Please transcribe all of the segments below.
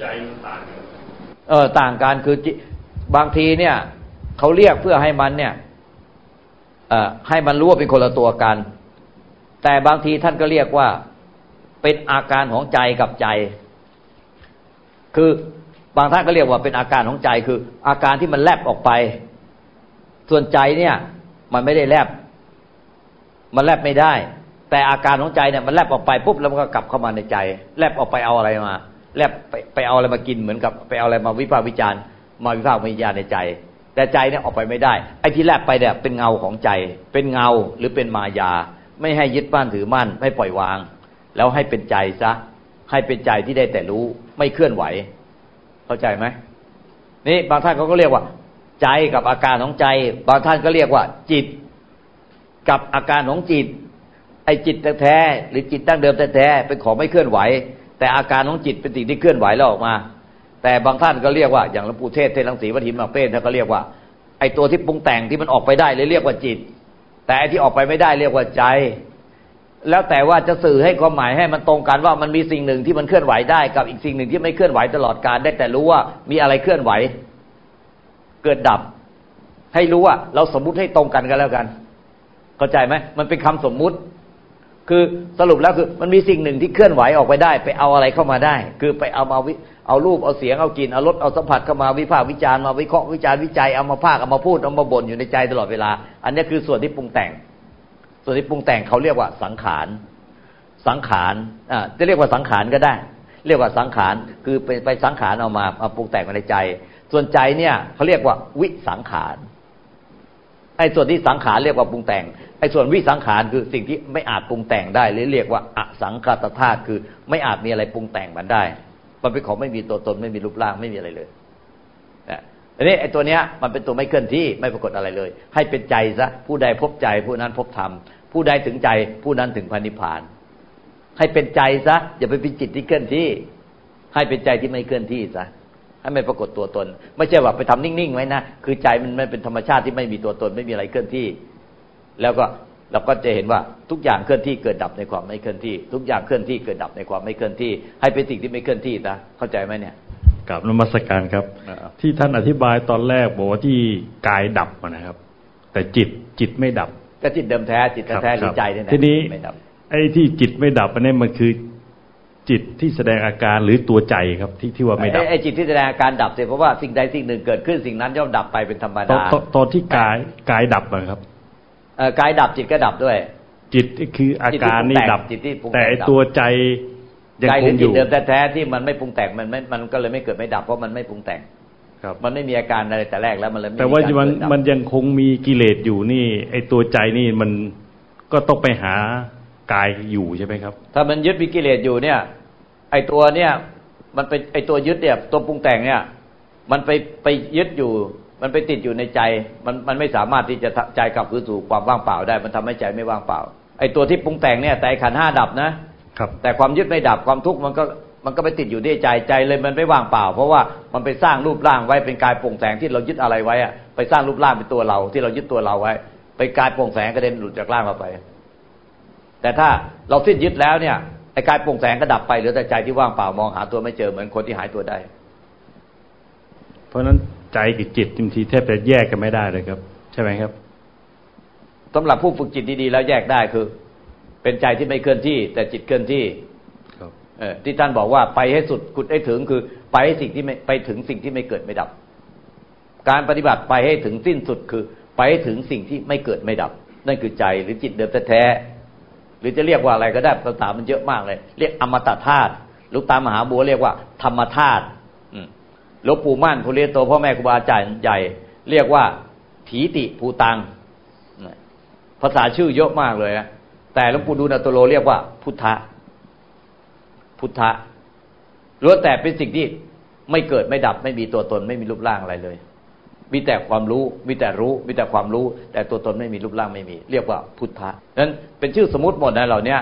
ใจมันต่างกันเออต่างกันคือบางทีเนี่ยเขาเรียกเพื่อให้มันเนี่ยเอ่อให้มันรู้ว่าเป็นคนละตัวกัน แต่บางทีท่านก็เรียกว่าเป็นอาการของใจกับใจ คือบางท่านก็เรียกว่าเป็นอาการของใจคือ อาการที่มันแลบออกไป ส่วนใจเนี่ย มันไม่ได้แลบ มันแลบไม่ได้ แต่อาการของใจเนี่ยมันแลบออกไปปุ๊บแล้วมันก็กลับเข้ามาในใจ แลบออกไปเอาอะไรมา แลบไปไปเอาอะไรมากินเหมือนกับไปเอาอะไรมาวิพากษ์วิจารณ์มาวิพากษ์วิจารณ์ในใจ แต่ใจเนี่ยออกไปไม่ได้ ไอ้ที่แลบไปเนี่ยเป็นเงาของใจ เป็นเงาหรือเป็นมายา ไม่ให้ยึดมั่นถือมั่นไม่ปล่อยวาง แล้วให้เป็นใจซะให้เป็นใจที่ได้แต่รู้ไม่เคลื่อนไหว เข้าใจไหมนี่บางท่านเขาก็เรียกว่า ใจกับอาการของใจ บางท่านก็เรียกว่า จิต กับอาการของจิต ไอ้จิตแท้ๆหรือจิตตั้งเดิมแท้ๆเป็นของไม่เคลื่อนไหว แต่อาการของจิตเป็นสิ่งที่เคลื่อนไหวแล้วออกมา แต่บางท่านก็เรียกว่า อย่างหลวงปู่เทศเทศลังสีวัดหินมาเป้นท่านก็เรียกว่า ไอ้ตัวที่ปรุงแต่งที่มันออกไปได้เลยเรียกว่าจิต แต่ไอ้ที่ออกไปไม่ได้เรียกว่าใจ แล้วแต่ว่าจะสื่อให้ความหมายให้มันตรงกันว่ามันมีสิ่งหนึ่งที่มันเคลื่อนไหวได้กับอีกสิ่งหนึ่งที่ไม่เคลื่อนไหวตลอดการได้แต่รู้ว่ามีอะไรเคลื่อนไหว เกิดดับ ให้รู้ว่า เราสมมุติให้ตรงกันกันแล้วกัน เข้าใจไหมมันเป็นคำสมมุติ คือสรุปแล้วคือมันมีสิ่งหนึ่งที่เคลื่อนไหวออกไปได้ ไปเอาอะไรเข้ามาได้ คือไปเอามาวิเอารูปเอาเสียงเอากลิ่นเอารสเอาสัมผัสเข้ามาวิพากษ์วิจารณ์มาวิเคราะห์วิจารณ์วิจัยเอามาภาคเอามาพูดเอามาบ่นอยู่ในใจตลอดเวลา อันนี้คือส่วนที่ปรุงแต่ง ส่วนที่ปรุงแต่งเขาเรียกว่าสังขารสังขารอ่าจะเรียกว่าสังขารก็ได้ เรียกว่าสังขารคือไปไปสังขารเอามามาปรุงแต่งในใจ ส่วนใจเนี่ยเขาเรียกว่าวิสังขาร ไอ้ส่วนที่สังขารเรียกว่าปรุงแต่งไอ้ส่วนวิสังขารคือสิ่งที่ไม่อาจปรุงแต่งได้หรือเรียกว่าอสังขตธาตุคือ ไม่อาจมีอะไรปรุงแต่งมันได้ มันเป็นของไม่มีตัวตนไม่มีรูปร่างไม่มีอะไรเลยอันนี้ไอ้ตัวเนี้ยมันเป็นตัวไม่เคลื่อนที่ไม่ปรากฏอะไรเลย ให้เป็นใจซะผู้ใดพบใจผู้นั้นพบธรรมผู้ใดถึงใจผู้นั้นถึงพันิพาน ให้เป็นใจซะอย่าไปเป็นจิตที่เคลื่อนที่ ให้เป็นใจที่ไม่เคลื่อนที่ซะ ให้ไม่ปรากฏตัวตน ไม่ใช่ว่าไปทำนิ่งๆไว้นะคือใจมันไม่เป็นธรรมชาติที่ไม่มีตัวตนไม่มีอะไรเคลื่อนที่ แล้วก็เราก็จะเห็นว่าทุกอย่างเคลื่อนที่เกิดดับในความไม่เคลื่อนที่ ทุกอย่างเคลื่อนที่เกิดดับในความไม่เคลื่อนที่ ให้เป็นสิ่งที่ไม่เคลื่อนที่นะเข้าใจไหมเนี่ยกับนมัสการครับ ที่ท่านอธิบายตอนแรกบอกว่าที่กายดับนะครับ แต่จิตจิตไม่ดับก็จิตเดิมแท้จิตแท้หรือใจนี่ทีนี้ไอ้ที่จิตไม่ดับอันนี้มันคือ จิตที่แสดงอาการหรือตัวใจครับที่ที่ว่าไม่ดับไอ้จิตที่แสดงอาการดับเสียเพราะว่าสิ่งใดสิ่งหนึ่งเกิดขึ้นสิ่งนั้นย่อมดับไปเป็นธรรมดาตอนที่กายกายดับนะครับกายดับจิตก็ดับด้วย จิตคืออาการนี่ดับแต่ตัวใจใจหรือจิตเดิมแท้ๆที่มันไม่ปรุงแต่งมันไม่มันก็เลยไม่เกิดไม่ดับเพราะมันไม่ปรุงแต่งครับมันไม่มีอาการอะไรแต่แรกแล้วมันเลยแต่ว่ามันมันยังคงมีกิเลสอยู่นี่ ไอตัวใจนี่มันก็ต้องไปหา กายอยู่ใช่ไหมครับ ถ้ามันยึดมีกิเลสอยู่เนี่ย ไอตัวเนี่ย มันไปไอตัวยึดเนี่ย ตัวปรุงแต่งเนี่ย มันไปไปยึดอยู่ มันไปติดอยู่ในใจ มันมันไม่สามารถที่จะใจกลับคืนสู่ความว่างเปล่าได้ มันทำให้ใจไม่ว่างเปล่า ไอตัวที่ปรุงแต่งเนี่ย แต่ขันห้าดับนะครับ แต่ความยึดไม่ดับความทุกข์มันก็มันก็ไปติดอยู่ที่ใจใจเลยมันไม่ว่างเปล่า เพราะว่ามันไปสร้างรูปร่างไว้เป็นกายโปร่งแสงที่เรายึดอะไรไว้อะไปสร้างรูปร่างเป็นตัวเราที่เรายึดตัวเราไว้ ไปกายโปร่งแสงกระเด็นหลุดจากร่างเราไป แต่ถ้าเราสิ้นยึดแล้วเนี่ยไอ้กายโปร่งแสงก็ดับไปเหลือแต่ใจที่ว่างเปล่ามองหาตัวไม่เจอเหมือนคนที่หายตัวได้ เพราะฉะนั้นใจกับจิตบางทีแทบจะแยกกันไม่ได้เลยครับ ใช่ไหมครับสำหรับผู้ฝึกจิตดีๆแล้วแยกได้คือ เป็นใจที่ไม่เคลื่อนที่ แต่จิตเคลื่อนที่ที่ท่านบอกว่าไปให้สุดกุดให้ถึงคือ ไปให้สิ่งที่ไม่ไปถึงสิ่งที่ไม่เกิดไม่ดับ การปฏิบัติไปให้ถึงสิ้นสุดคือ ไปให้ถึงสิ่งที่ไม่เกิดไม่ดับ นั่นคือใจหรือจิตเดิมแท้ หรือจะเรียกว่าอะไรก็ได้ภาษามันเยอะมากเลย เรียกอมตะธาตุลูกตามหาบัวเรียกว่า ธรรมธาตุหลวงปู่มั่นภูเรโตพ่อแม่ครูบาอาจารย์ใหญ่ เรียกว่า ถีติภูตังภาษาชื่อเยอะมากเลยแต่หลวงปู่ดูลตโลเรียกว่า พุทธะพุทธะล้วนแต่เป็นสิ่งที่ไม่เกิดไม่ดับไม่มีตัวตนไม่มีรูปร่างอะไรเลย มีแต่ความรู้ มีแต่รู้ มีแต่ความรู้ แต่ตัวตนไม่มีรูปร่างไม่มี เรียกว่าพุทธะนั้นเป็นชื่อสมมติหมดนะเหล่านี้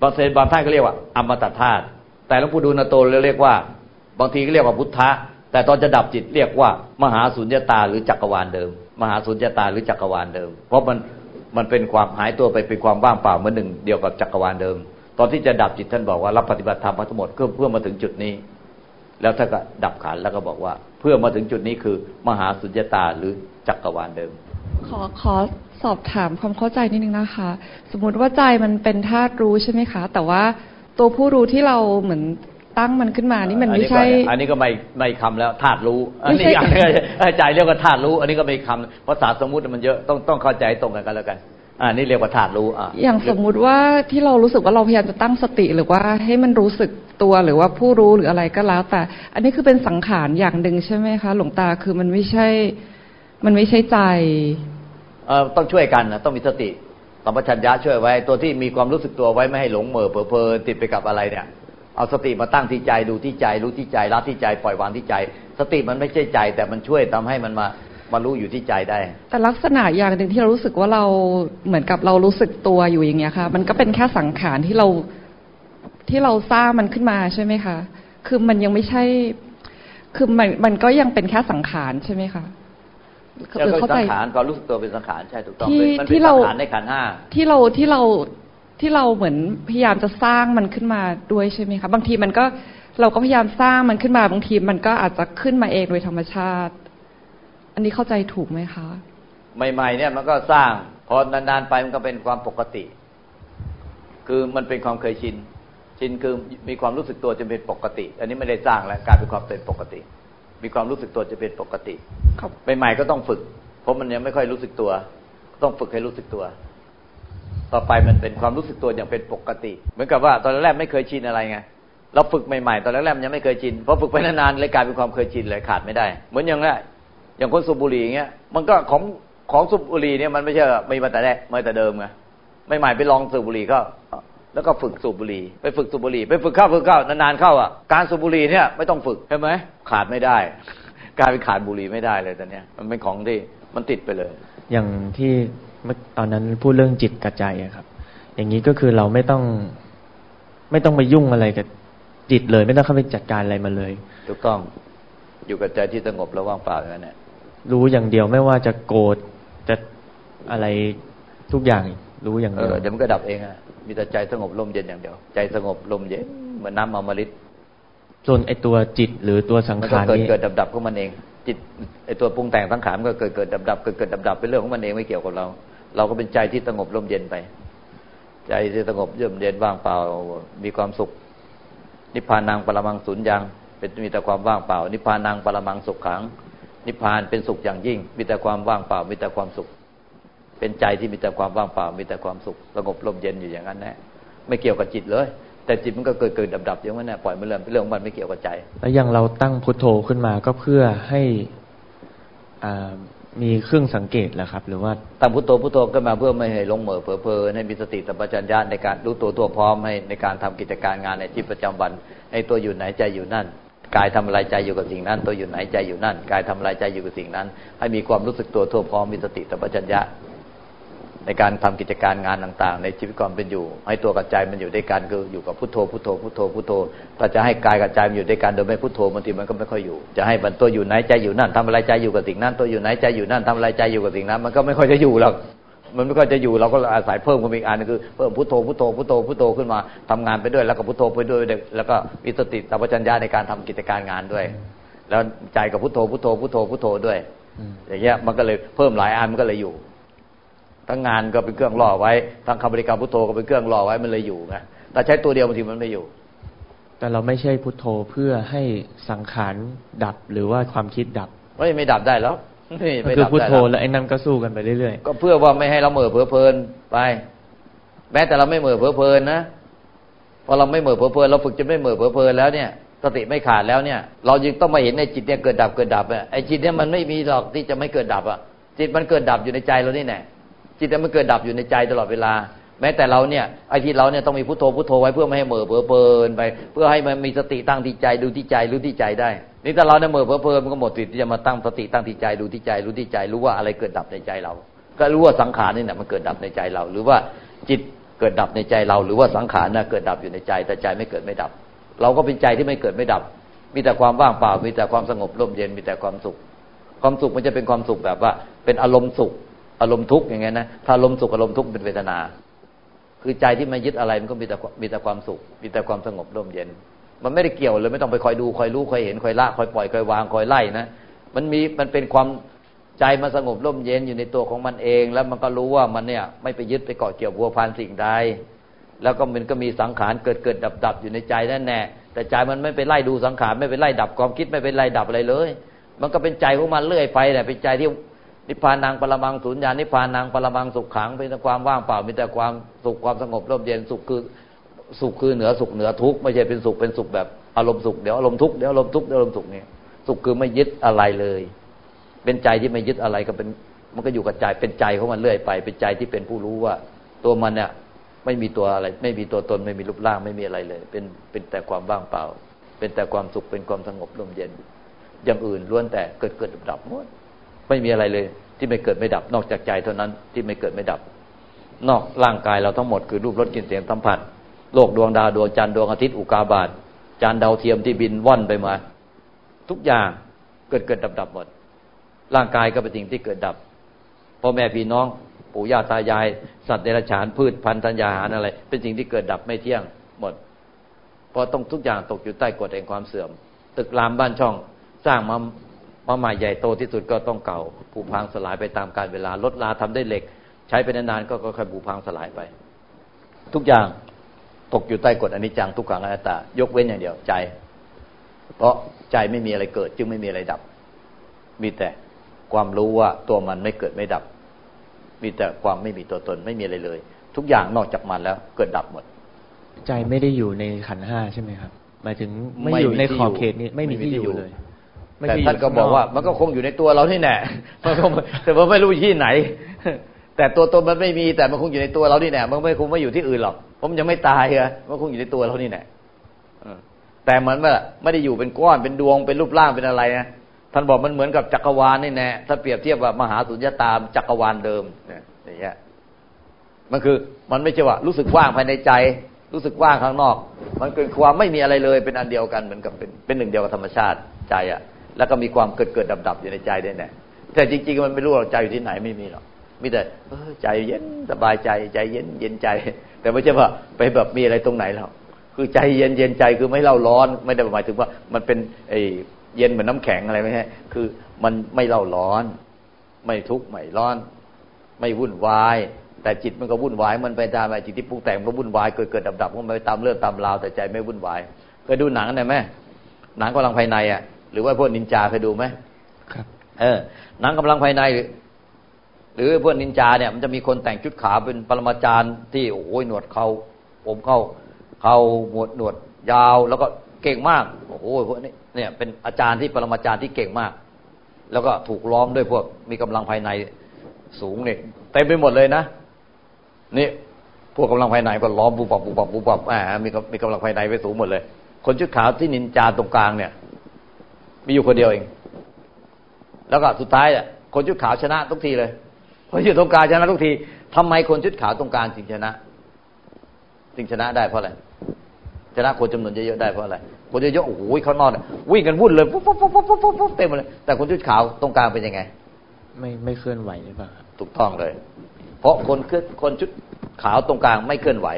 บางเซนบางท่านก็เรียกว่าอมตะธาตุแต่หลวงปู่ดูลโตเรียกว่า บางทีก็เรียกว่าพุทธะแต่ตอนจะดับจิตเรียกว่า มหาสุญญตาหรือจักรวาลเดิม มหาสุญญตาหรือจักรวาลเดิม เพราะมันมันเป็นความหายตัวไปเป็นความว่างเปล่าเหมือนหนึ่ง เดียวกับจักรวาลเดิม ตอนที่จะดับจิตท่านบอกว่ารับปฏิบัติธรรมมาทั้งหมดเพื่อเพื่อมาถึงจุดนี้ แล้วถ้าก็ดับขันแล้วก็บอกว่า เพื่อมาถึงจุดนี้คือ มหาสุญญตาหรือจักรวาลเดิม ขอขอสอบถามความเข้าใจนิดนึงนะคะ สมมุติว่าใจมันเป็นธาตุรู้ใช่ไหมคะ แต่ว่าตัวผู้รู้ที่เราเหมือนตั้งมันขึ้นมานี่มันไม่ใช่ อันนี้ก็ไม่ไม่คำแล้วธาตุรู้ อันไม่นี้ใช่อย่างนึงใจเรียกว่าธาตุรู้ อันนี้ก็ไม่คำภาษาสมมุติมันเยอะต้องต้องเข้าใจตรงกันกันแล้วกัน อ่านี่เรียกว่าธาตุรู้อ่าอย่างสมมุติว่าที่เรารู้สึกว่าเราพยายามจะตั้งสติหรือว่าให้มันรู้สึกตัวหรือว่าผู้รู้หรืออะไรก็แล้ว แต่ อันนี้คือเป็นสังขารอย่างหนึ่งใช่ไหมคะ หลวงตาคือมันไม่ใช่ มันไม่ใช่ใจเออต้องช่วยกันนะต้องมีสติสัมปชัญญะช่วยไว้ ตัวที่มีความรู้สึกตัวไว้ไม่ให้หลงเหม่อเผลอเพลินติดไปกับอะไรเนี่ย เอาสติมาตั้งที่ใจดูที่ใจ รู้ที่ใจรับที่ใจปล่อยวางที่ใจ สติมันไม่ใช่ใจ แต่มันช่วยทำให้มันมา มารู้อยู่ที่ใจได้ แต่ลักษณะอย่างหนึ่งที่เรารู้สึกว่าเราเหมือนกับเรารู้สึกตัวอยู่อย่างเงี้ยค่ะ มันก็เป็นแค่สังขารที่เราที่เราสร้างมันขึ้นมาใช่ไหมคะคือมันยังไม่ใช่ คือมันมันก็ยังเป็นแค่สังขารใช่ไหมคะแล้วหรือก็เข้าสัใจงขารความรู้สึกตัวเป็นสังขารใช่ถูกต้องที่เป็นมันที่เป็นเราสังขารในขันธ์ห้าที่เราที่เราที่เราเหมือนพยายามจะสร้างมันขึ้นมาด้วยใช่ไหมคะบางทีมันก็เราก็พยายามสร้างมันขึ้นมาบางทีมันก็อาจจะขึ้นมาเองโดยธรรมชาติ อันนี้เข้าใจถูกไหมคะ ใหม่ ๆ เนี่ยมันก็สร้าง พอนานๆไปมันก็เป็นความปกติ คือมันเป็นความเคยชิน ชินคือมีความรู้สึกตัวจนเป็นปกติ อันนี้ไม่ได้สร้างแล้วกลายเป็นความเป็นปกติ มีความรู้สึกตัวจะเป็นปกติครับใหม่ๆก็ต้องฝึก เพราะมันยังไม่ค่อยรู้สึกตัว ต้องฝึกให้รู้สึกตัว ต่อไปมันเป็นความรู้สึกตัวอย่างเป็นปกติ เหมือนกับว่าตอนแรกไม่เคยชินอะไรไงเราฝึกใหม่ๆ ตอนแรกๆมันยังไม่เคยชินพอฝึกไปนานๆเลยกลายเป็นความเคยชินเลยขาดไม่ได้ เหมือนอย่างแรก อย่างคนสูบบุหรี่อย่างเงี้ยมันก็ของของสูบบุหรี่เนี่ยมันไม่ใช่ไม่มาแต่แรกมาแต่เดิมไงใหม่ๆไปลองสูบบุหรี่ก็แล้วก็ฝึกสูบบุหรี่ไปฝึกสูบบุหรี่ไปฝึกเข้าฝึกเข้านานๆเข้าอะการสูบบุหรี่เนี่ยไม่ต้องฝึกใช่ไหมขาดไม่ได้กลายเป็นขาดบุหรี่ไม่ได้เลยตอนเนี้ยมันเป็นของที่มันติดไปเลย อย่างที่เมื่อตอนนั้นพูดเรื่องจิตกับใจอะครับ อย่างนี้ก็คือเราไม่ต้องไม่ต้องไปยุ่งอะไรกับจิตเลย ไม่ต้องเข้าไปจัดการอะไรมาเลยถูกต้องอยู่กับใจที่สงบและว่างเปล่าอย่างนั้นเนี่ย รู้อย่างเดียวไม่ว่าจะโกรธจะอะไรทุกอย่างรู้อย่างเอเดียวอเดี๋ยวมันก็ดับเองอะมีแต่ใจสงบลมเย็นอย่างเดียว ใจสงบลมเย็นเหมือนน้ำอมฤตส่วนไอตัวจิตหรือตัวสังมันก็ขารเกิดนี้เกิดดับดับของมันเอง จิตไอตัวปรุงแต่งสังขารมันก็เกิดเกิดดับดับเกิดเกิดดับดับเป็นเรื่องของมันเองไม่เกี่ยวกับเรา เราก็เป็นใจที่สงบลมเย็นไป ใจที่สงบเยือกเย็นว่างเปล่ามีความสุข นิพพานังปรมังสุญญังเป็นมีแต่ความว่างเปล่า นิพพานังปรมังสุขขัง นิพพานเป็นสุขอย่างยิ่ง มีแต่ความว่างเปล่า มีแต่ความสุข เป็นใจที่มีแต่ความว่างเปล่า มีแต่ความสุข สงบลมเย็นอยู่อย่างนั้นแน่ไม่เกี่ยวกับจิตเลย แต่จิตมันก็เกิดเกิดดับดับอย่างนั้นแน่ปล่อยมันเรื่องเป็นเรื่องของมันไม่เกี่ยวกับใจ แล้วอย่างเราตั้งพุทโธขึ้นมาก็เพื่อให้อ่ามีเครื่องสังเกตแหละครับ หรือว่าตั้งพุทโธพุทโธขึ้นมาเพื่อไม่ให้หลงเหม่อเผลอเพลินให้มีสติสัมปชัญญะในการรู้ตัวตัวพร้อมให้ในการทำกิจการงานในชีวิตประจำวัน ให้ตัวอยู่ไหนใจอยู่นั่น กายทำอะไรใจอยู่กับสิ่งนั้น ตัวอยู่ไหนใจอยู่นั่นกายทำอะไรใจอยู่กับสิ่งนั้น ให้มีความรู้สึกตัวทั่วพร้อมมีสติสัมปชัญญะ ในการทำกิจการงานต่าง ๆ ในชีวิตความเป็นอยู่ ให้ตัวกับใจมันอยู่ด้วยกันคืออยู่กับพุทโธพุทโธพุทโธพุทโธถ้าจะให้กายกับใจมันอยู่ด้วยกันโดยไม่พุทโธบางทีมันก็ไม่ค่อยอยู่ จะให้มันตัวอยู่ไหนใจอยู่นั่นทำอะไรใจอยู่กับสิ่งนั้น ตัวอยู่ไหนใจอยู่นั่นทำอะไรใจอยู่กับสิ่งนั้น มันก็ไม่ค่อยจะอยู่หรอก มันไม่ค่อยจะอยู่เราก็อาศัยเพิ่มขึ้นอีกอันนึงคือเพิ่มพุทโธพุทโธพุทโธพุทโธขึ้นมาทำงานไปด้วย แล้วก็พุทโธไปด้วย แล้วก็มีสติสัมปชัญญะในการทำกิจการงานด้วย แล้วใจกับพุทโธพุทโธพุทโธพุทโธด้วยอืมอย่างเงี้ยมันก็เลยเพิ่มหลายอันมันก็เลยอยู่ ทั้งงานก็เป็นเครื่องล่อไว้ทั้งคำบริกรรมพุทโธก็เป็นเครื่องล่อไว้มันเลยอยู่ไงแต่ใช้ตัวเดียวบางทีมันไม่อยู่ แต่เราไม่ใช่พุทโธเพื่อให้สังขารดับหรือว่าความคิดดับไม่ไม่ดับได้แล้วไม่ ก็ไม่คือดับพุทได้โธแล้วแล้วไอ้นั่นก็สู้กันไปเรื่อยก็เพื่อว่าไม่ให้เราเหม่อเผลอเพลินไป แม้แต่เราไม่เหม่อเผลอเพลินนะพอเราไม่เหม่อเผลอเพลินเราฝึกจะไม่เหม่อเผลอเพลินแล้วเนี่ยสติไม่ขาดแล้วเนี่ย เรายังต้องมาเห็นในจิตเนี่ยเกิดดับเกิดดับอะไอ้จิตเนี่ยมันไม่มีหรอกที่จะไม่เกิดดับอะจิตมันเกิดดับอยู่ในใจเรานี่แน่จิตเนี่ยมันเกิดดับอยู่ในใจตลอดเวลา แม้แต่เราเนี่ยไอ้ที่เราเนี่ยต้องมีพุทโธพุทโธไว้เพื่อไม่ให้เหม่อเผลอเพลินไป เพื่อให้มันมีสติตั้งที่ใจดูที่ใจรู้ที่ใจได้นี่ถ้าเราเนี่ยเหม่อเผลอเพลินมันก็หมดสิทธิ์ที่จะมาตั้งสติตั้งที่ใจดูที่ใจรู้ที่ใจ รู้ว่าอะไรเกิดดับในใจเรา ก็รู้ว่าสังขารนี่แหละมันเกิดดับในใจเรา หรือว่าจิตเกิดดับในใจเรา หรือว่าสังขารน่ะเกิดดับอยู่ในใจ แต่ใจไม่เกิดไม่ดับ เราก็เป็นใจที่ไม่เกิดไม่ดับ มีแต่ความว่างเปล่า มีแต่ความสงบร่มเย็นมีแต่ความสุข ความสุขมันจะเป็นความสุขแบบว่า เป็นอารมณ์สุข อารมณ์ทุกข์อย่างเงี้ยนะถ้าอารมณ์สุขอารมณ์ทุกข์เป็นเวทนา คือใจที่ไม่ยึดอะไรมันก็มีแต่มีแต่ความสุข มีแต่ความสงบร่มเย็น มันไม่ได้เกี่ยวเลยไม่ต้องไปคอยดูคอยรู้คอยเห็นคอยละคอยปล่อยคอยวางคอยไล่นะมันมีมันเป็นความใจมันสงบร่มเย็นอยู่ในตัวของมันเอง แล้วมันก็รู้ว่ามันเนี่ย ไม่ไปยึดไปเกาะเกี่ยวพัวพันสิ่งใดแล้วก็มันก็มีสังขารเกิดเกิดดับดับอยู่ในใจนั่นแน่แต่ใจมันไม่ไปไล่ดูสังขารไม่ไปไล่ดับความคิดไม่ไปไล่ดับอะไรเลย มันก็เป็นใจของมันเรื่อยไปเนี่เป็นใจที่ นิพพานังปรมังสุญญานิพพานังปรมังสุขขังเป็นความว่างเปล่ามีแต่ความสุขความสงบร่มเย็นสุขคือสุขคือเหนือสุขเหนือทุกข์ไม่ใช่เป็นสุขเป็นสุขแบบอารมณ์สุขเดี๋ยวอารมณ์ทุกข์เดี๋ยวอารมณ์ทุกข์เดี๋ยวอารมณ์สุขเนี่ยสุขคือไม่ยึดอะไรเลย เป็นใจที่ไม่ยึดอะไรก็เป็นมันก็อยู่กับใจเป็นใจของมันเรื่อยไป เป็นใจที่เป็นผู้รู้ว่า ตัวมันเนี่ยไม่มีตัวอะไร ไม่มีตัวตนไม่มีรูปร่างไม่มีอะไรเลย เป็นเป็นแต่ความว่างเปล่า เป็นแต่ความสุขเป็นความสงบร่มเย็น อย่างอื่นล้วนแต่เกิดเกิดดับดับหมด ไม่มีอะไรเลย ที่ไม่เกิดไม่ดับ นอกจากใจเท่านั้นที่ไม่เกิดไม่ดับ นอกร่างกายเราทั้งหมดคือรูปรสกลิ่นเสียงสัมผัสโลกดวงดาวดวงจันทร์ดวงอาทิตย์อุกาบาตจานดาวเทียมที่บินว่อนไปมา ทุกอย่างเกิดเกิดดับดับหมด ร่างกายก็เป็นสิ่งที่เกิดดับพ่อแม่พี่น้องปู่ย่าตายาย สัตว์เดรัจฉานพืชพันธุ์ธัญญาหารอะไร เป็นสิ่งที่เกิดดับไม่เที่ยงหมดเพราะต้องทุกอย่างตกอยู่ใต้กฎแห่งความเสื่อม ตึกรามบ้านช่อง สร้างมา มาใหม่ใหญ่โตที่สุดก็ต้องเก่าผุพังสลายไปตามกาลเวลารถลาทำได้เหล็ก ใช้ไปนานๆก็ค่อยผุพังสลายไป ทุกอย่างตกอยู่ใต้กฎอนิจจังทุกขังอนัตตายกเว้นอย่างเดียวใจ เพราะใจไม่มีอะไรเกิด จึงไม่มีอะไรดับ มีแต่ความรู้ว่าตัวมันไม่เกิดไม่ดับ มีแต่ความไม่มีตัวตนไม่มีอะไรเลย ทุกอย่างนอกจากมันแล้วเกิดดับหมด ใจไม่ได้อยู่ในขันห้าใช่ไหมครับหมายถึงไม่อยู่ในขอบเขตนี้ไม่มีที่อยู่เลย แต่ท่านก็บอกว่า มันก็คงอยู่ในตัวเราที่แน่มันก็แต่ว่าไม่รู้ที่ไหน แต่ตัวตนมันไม่มีแต่มันคงอยู่ในตัวเราที่แน่มันไม่คงไม่อยู่ที่อื่นหรอกผมยังไม่ตายอะมันคงอยู่ในตัวเรานี่แน่แต่เหมือนว่าไม่ได้อยู่เป็นก้อนเป็นดวงเป็นรูปร่างเป็นอะไรนะท่านบอกมันเหมือนกับจักรวาลนี่แน่ถ้าเปรียบเทียบว่ามหาสุญญตามจักรวาลเดิมเนี่ยอย่างเงี้ยมันคือมันไม่ใช่ว่ารู้สึกว่างภายในใจ รู้สึกว่างข้างนอก มันเป็นความไม่มีอะไรเลยเป็นอันเดียวกันเหมือนกับเป็นเป็นหนึ่งเดียวกับธรรมชาติใจอะ แล้วก็มีความเกิดเกิดดับดับอยู่ในใจได้แน่แต่จริง ๆ มันไม่รู้หรอกใจอยู่ที่ไหนไม่มีหรอกมีแต่ใจเย็นสบายใจใจเย็นเย็นใจ แต่ไม่ใช่ว่าไปแบบมีอะไรตรงไหนแล้วคือใจเย็นเย็นใจคือไม่เล่าร้อน ไม่ได้หมายถึงว่ามันเป็นไอ้เย็นเหมือนน้าแข็งอะไรไม่ใช่คือมันไม่เล่าร้อน ไม่ทุกข์ไม่ร้อน ไม่วุ่นวาย แต่จิตมันก็วุ่นวาย มันไปตามไอ้จิตที่ปรุงแต่งมันวุ่นวายเกิดเกิดดับดับมันไปตามเรื่องตามราวแต่ใจไม่วุ่นวายเคยดูหนังไหมหนังกำลังภายในอะ หรือว่าพวกนินจาเคยดูไหมครับ เออหนังกำลังภายใน หรือพวกนินจาเนี่ยมันจะมีคนแต่งชุดขาวเป็นปรมาจารย์ที่โอ้ยหนวดเขาผมเข้าเขาหมวดหนวดยาวแล้วก็เก่งมากโอ้โหพวกนี้เนี่ยเป็นอาจารย์ที่ปรมาจารย์ที่เก่งมาก แล้วก็ถูกล้อมด้วยพวกมีกำลังภายในสูงเนี่ยเต็มไปหมดเลยนะนี่พวกกำลังภายในก็ล้อมปูปับปูปับปูปับอ่ามีมีกำลังภายในไปสูงหมดเลย คนชุดขาวที่นินจาตรงกลางเนี่ย มีอยู่คนเดียวเอง แล้วก็สุดท้ายอะคนชุดขาวชนะทุกทีเลยคนอยู่ตรงกลางชนะทุกทีทำไมคนชุดขาวตรงกลางจึงชนะจึงชนะได้เพราะอะไรชนะคนจำนวนเยอะๆได้เพราะอะไรคนเยอะๆโอ้โหข้างนอกวิ่งกันวุ่นเลยปุ๊บปุ๊บปุ๊บปุ๊บปุ๊บปุ๊บเต็มเลยแต่คนชุดขาวตรงกลางเป็นยังไง ไม่ไม่เคลื่อนไหวหรือเปล่าถูกต้องเลย เพราะคนคนชุดขาวตรงกลางไม่เคลื่อนไหว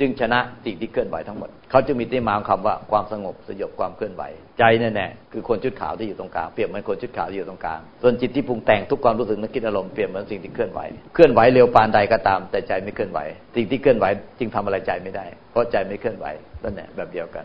จึงชนะสิ่งที่เคลื่อนไหวทั้งหมด เขาจะมีที่มาของคำว่าความสงบสยบความเคลื่อนไหว ใจแน่ๆคือคนชุดขาวที่อยู่ตรงกลางเปรียบเหมือนคนชุดขาวที่อยู่ตรงกลางส่วนจิตที่ปรุงแต่งทุกความรู้สึกนึกคิดอารมณ์เปรียบเหมือนสิ่งที่เคลื่อนไหว เคลื่อนไหวเร็วปานใดก็ตาม แต่ใจไม่เคลื่อนไหว สิ่งที่เคลื่อนไหวจึงทำอะไรใจไม่ได้ เพราะใจไม่เคลื่อนไหวนั่นแหละแบบเดียวกัน